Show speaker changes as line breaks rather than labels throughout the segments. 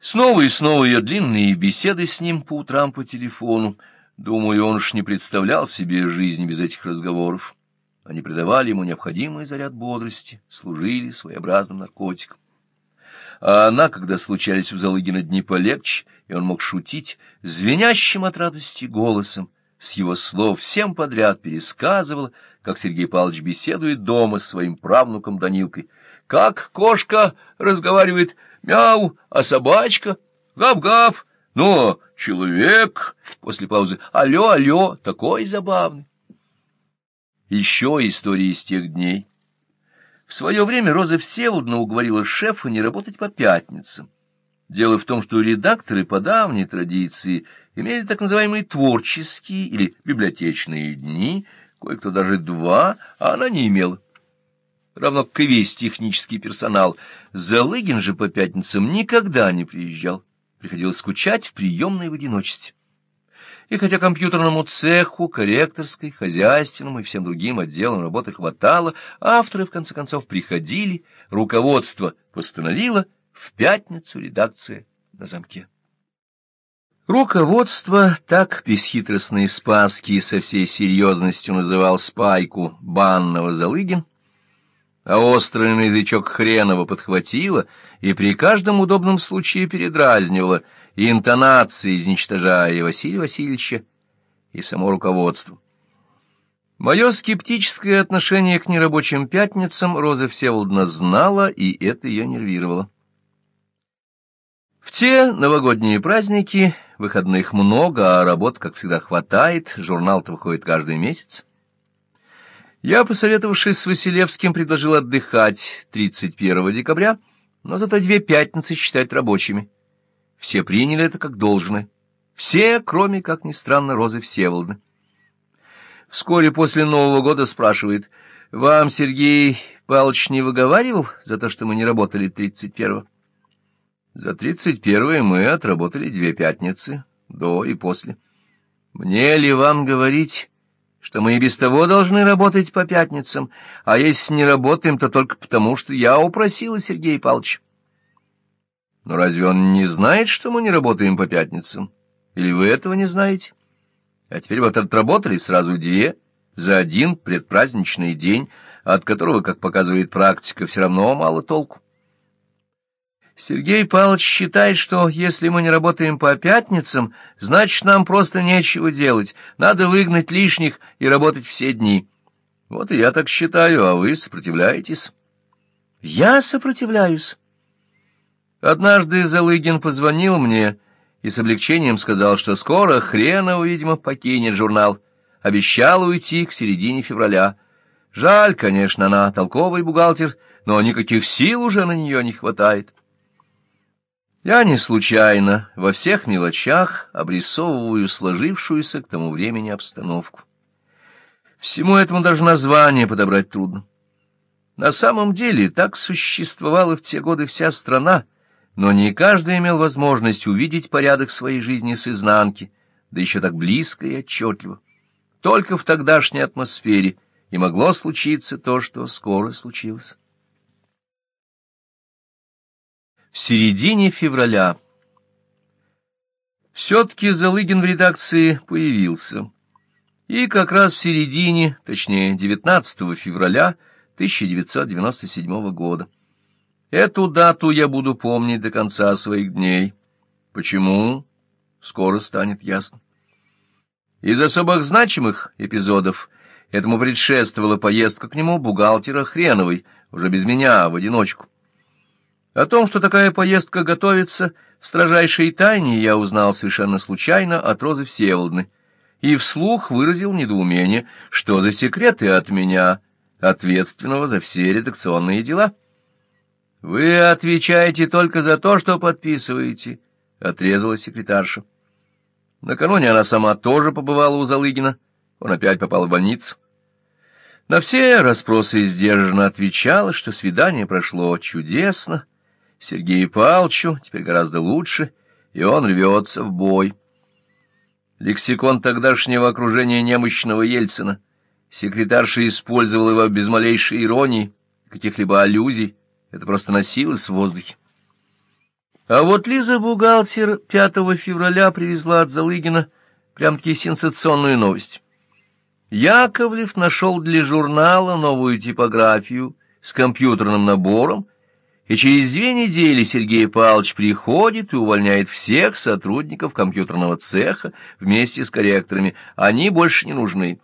Снова и снова ее длинные беседы с ним по утрам по телефону. Думаю, он уж не представлял себе жизнь без этих разговоров. Они придавали ему необходимый заряд бодрости, служили своеобразным наркотиком. А она, когда случались у Залыгина дни полегче, и он мог шутить, звенящим от радости голосом, с его слов всем подряд пересказывала, как Сергей Павлович беседует дома с своим правнуком Данилкой. Как кошка разговаривает «мяу», а собачка «гав-гав», ну, человек, после паузы «алло, алло», такой забавный. Еще истории из тех дней. В свое время Роза Всеволодна уговорила шефа не работать по пятницам. Дело в том, что редакторы по давней традиции имели так называемые творческие или библиотечные дни, кое-кто даже два, а она не имела. Равно как и весь технический персонал. Залыгин же по пятницам никогда не приезжал. Приходилось скучать в приемной в одиночестве. И хотя компьютерному цеху, корректорской, хозяйственному и всем другим отделам работы хватало, авторы, в конце концов, приходили, руководство постановило — в пятницу редакция на замке. Руководство, так бесхитростные Спаски со всей серьезностью называл спайку банного Залыгин, а острый на язычок Хренова подхватило и при каждом удобном случае передразнивало, и интонации изничтожая Василия Васильевича и само руководство. Мое скептическое отношение к нерабочим пятницам Роза Всеволодна знала, и это ее нервировало. В те новогодние праздники выходных много, а работ, как всегда, хватает, журнал-то выходит каждый месяц. Я, посоветовавшись с Василевским, предложил отдыхать 31 декабря, но зато две пятницы считать рабочими. Все приняли это как должное. Все, кроме, как ни странно, Розы Всеволодны. Вскоре после Нового года спрашивает, «Вам Сергей Павлович не выговаривал за то, что мы не работали 31-го?» За тридцать первое мы отработали две пятницы, до и после. Мне ли вам говорить, что мы и без того должны работать по пятницам, а если не работаем, то только потому, что я упросила Сергея Павловича? Но разве он не знает, что мы не работаем по пятницам? Или вы этого не знаете? А теперь вот отработали сразу две за один предпраздничный день, от которого, как показывает практика, все равно мало толку. Сергей Павлович считает, что если мы не работаем по пятницам, значит, нам просто нечего делать, надо выгнать лишних и работать все дни. Вот и я так считаю, а вы сопротивляетесь. Я сопротивляюсь. Однажды Залыгин позвонил мне и с облегчением сказал, что скоро Хренова, видимо, покинет журнал. Обещал уйти к середине февраля. Жаль, конечно, она толковый бухгалтер, но никаких сил уже на нее не хватает. Я не случайно во всех мелочах обрисовываю сложившуюся к тому времени обстановку. Всему этому даже название подобрать трудно. На самом деле так существовала в те годы вся страна, но не каждый имел возможность увидеть порядок своей жизни с изнанки, да еще так близко и отчетливо. Только в тогдашней атмосфере и могло случиться то, что скоро случилось в середине февраля. Все-таки Залыгин в редакции появился. И как раз в середине, точнее, 19 февраля 1997 года. Эту дату я буду помнить до конца своих дней. Почему? Скоро станет ясно. Из особых значимых эпизодов этому предшествовала поездка к нему бухгалтера Хреновой, уже без меня, в одиночку. О том, что такая поездка готовится, в строжайшей тайне я узнал совершенно случайно от Розы Всеволодны и вслух выразил недоумение, что за секреты от меня, ответственного за все редакционные дела. «Вы отвечаете только за то, что подписываете», — отрезала секретарша. Накануне она сама тоже побывала у Залыгина, он опять попал в больницу. На все расспросы сдержанно отвечала, что свидание прошло чудесно, Сергею Палчу теперь гораздо лучше, и он рвется в бой. Лексикон тогдашнего окружения немощного Ельцина. Секретарша использовал его без малейшей иронии, каких-либо аллюзий. Это просто носилось в воздухе. А вот Лиза-бухгалтер 5 февраля привезла от Залыгина прям-таки сенсационную новость. Яковлев нашел для журнала новую типографию с компьютерным набором, и через две недели Сергей Павлович приходит и увольняет всех сотрудников компьютерного цеха вместе с корректорами. Они больше не нужны.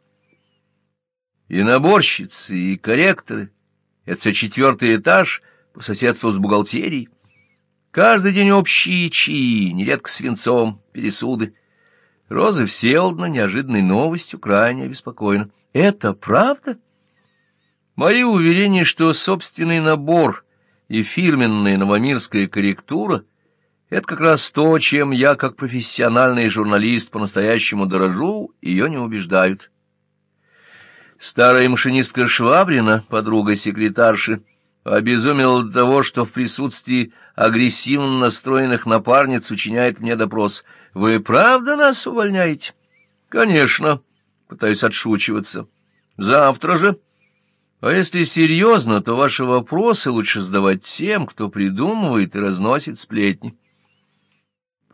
И наборщицы, и корректоры — это все четвертый этаж по соседству с бухгалтерией. Каждый день общие чаи, нередко свинцом, пересуды. Роза Всеволодна неожиданной новостью крайне обеспокоена. «Это правда?» Мои уверения, что собственный набор и фирменная новомирская корректура — это как раз то, чем я, как профессиональный журналист, по-настоящему дорожу, ее не убеждают. Старая машинистка Швабрина, подруга секретарши, обезумела до того, что в присутствии агрессивно настроенных напарниц учиняет мне допрос. «Вы правда нас увольняете?» «Конечно», — пытаюсь отшучиваться. «Завтра же». А если серьезно, то ваши вопросы лучше задавать тем, кто придумывает и разносит сплетни.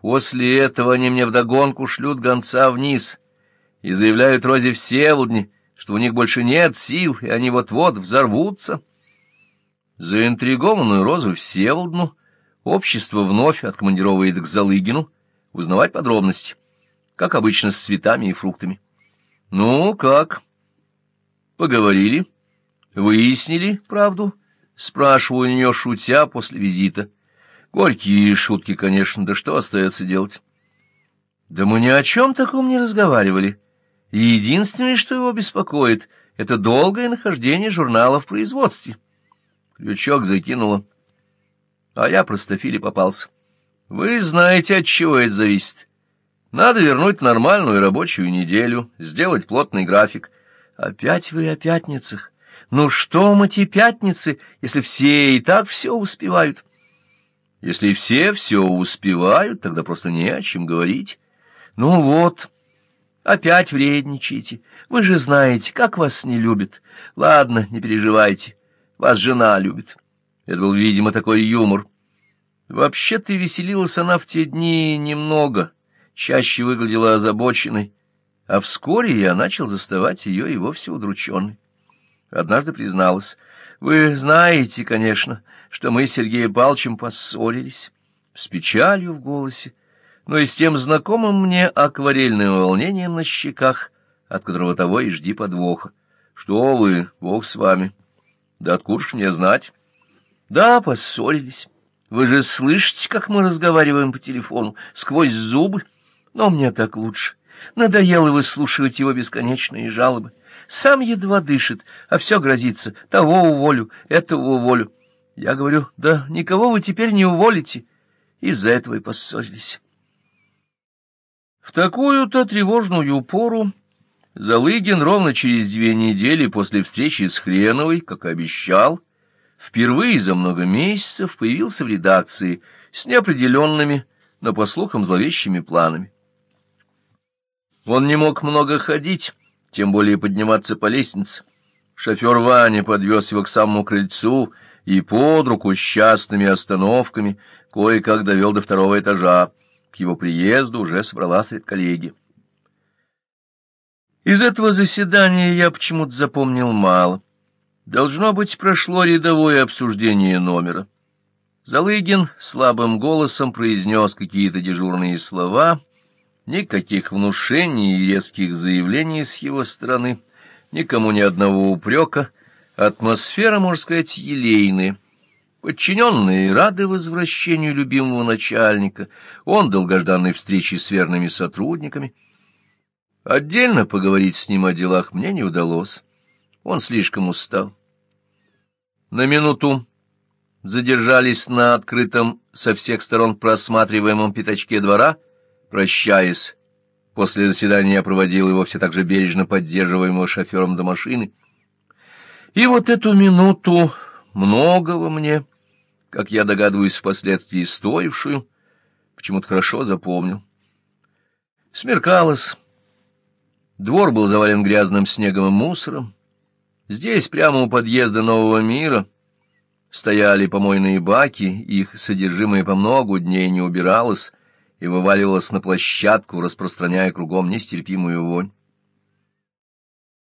После этого они мне вдогонку шлют гонца вниз и заявляют Розе Всеволодне, что у них больше нет сил, и они вот-вот взорвутся. Заинтригованную Розу Всеволодну общество вновь откомандировывает к Залыгину узнавать подробности, как обычно с цветами и фруктами. «Ну, как?» «Поговорили?» Выяснили правду? Спрашиваю у нее, шутя, после визита. Горькие шутки, конечно, да что остается делать? Да мы ни о чем таком не разговаривали. единственное, что его беспокоит, это долгое нахождение журнала в производстве. Крючок закинула. А я простофили попался. Вы знаете, от чего это зависит. Надо вернуть нормальную рабочую неделю, сделать плотный график. Опять вы о пятницах. Ну что мы эти пятницы, если все и так все успевают? Если все все успевают, тогда просто не о чем говорить. Ну вот, опять вредничаете. Вы же знаете, как вас не любят. Ладно, не переживайте, вас жена любит. Это был, видимо, такой юмор. Вообще-то веселилась она в те дни немного, чаще выглядела озабоченной, а вскоре я начал заставать ее и вовсе удрученной. Однажды призналась. «Вы знаете, конечно, что мы с Сергеем Павловичем поссорились». С печалью в голосе, но и с тем знакомым мне акварельным волнением на щеках, от которого того и жди подвоха. «Что вы, Бог с вами? Да откуда ж мне знать?» «Да, поссорились. Вы же слышите, как мы разговариваем по телефону, сквозь зубы? Но мне так лучше. Надоело выслушивать его бесконечные жалобы». Сам едва дышит, а все грозится. Того уволю, этого уволю. Я говорю, да никого вы теперь не уволите. Из-за этого и поссорились. В такую-то тревожную пору Залыгин ровно через две недели после встречи с Хреновой, как и обещал, впервые за много месяцев появился в редакции с неопределенными, но, по слухам, зловещими планами. Он не мог много ходить, тем более подниматься по лестнице. Шофер Ваня подвез его к самому крыльцу и под руку с частными остановками кое-как довел до второго этажа. К его приезду уже собралась редколлегия. Из этого заседания я почему-то запомнил мало. Должно быть, прошло рядовое обсуждение номера. Залыгин слабым голосом произнес какие-то дежурные слова — Никаких внушений и резких заявлений с его стороны, никому ни одного упрека. Атмосфера, можно сказать, елейная. Подчиненные рады возвращению любимого начальника, он долгожданной встречи с верными сотрудниками. Отдельно поговорить с ним о делах мне не удалось. Он слишком устал. На минуту задержались на открытом со всех сторон просматриваемом пятачке двора — Прощаясь, после заседания я проводил его все так же бережно поддерживаемого шофером до машины. И вот эту минуту, многого мне, как я догадываюсь, впоследствии стоившую, почему-то хорошо запомнил. Смеркалось. Двор был завален грязным снегом и мусором. Здесь, прямо у подъезда нового мира, Стояли помойные баки, их содержимое по многу дней не убиралось и вываливалось на площадку, распространяя кругом нестерпимую вонь.